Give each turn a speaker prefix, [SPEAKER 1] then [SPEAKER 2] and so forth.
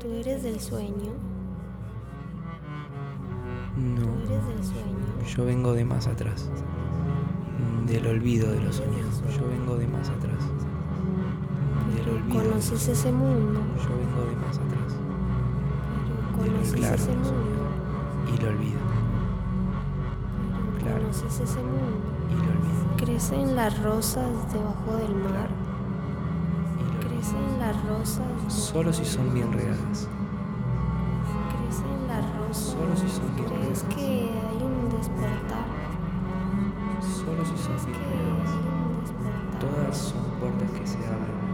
[SPEAKER 1] ¿Tú eres del sueño?
[SPEAKER 2] No,
[SPEAKER 1] ¿Tú eres del sueño?
[SPEAKER 2] yo vengo de más atrás. Del olvido de los sueños. Yo vengo de más atrás. Del olvido.
[SPEAKER 1] ¿Conoces ese mundo?
[SPEAKER 2] Yo vengo de más atrás.
[SPEAKER 1] ¿Conoces
[SPEAKER 2] claro,
[SPEAKER 1] ese mundo?
[SPEAKER 2] Y lo olvido. Claro.
[SPEAKER 1] ¿Conoces ese mundo?
[SPEAKER 2] Y lo olvido.
[SPEAKER 1] Crecen las rosas debajo del mar.
[SPEAKER 2] Solo si son bien regadas.
[SPEAKER 1] Crecen las rosas.
[SPEAKER 2] Solo si son bien
[SPEAKER 1] ¿Crees
[SPEAKER 2] regadas.
[SPEAKER 1] que hay un despertar?
[SPEAKER 2] Solo si son
[SPEAKER 1] ¿Crees
[SPEAKER 2] bien
[SPEAKER 1] despertar?
[SPEAKER 2] Todas son puertas que se abren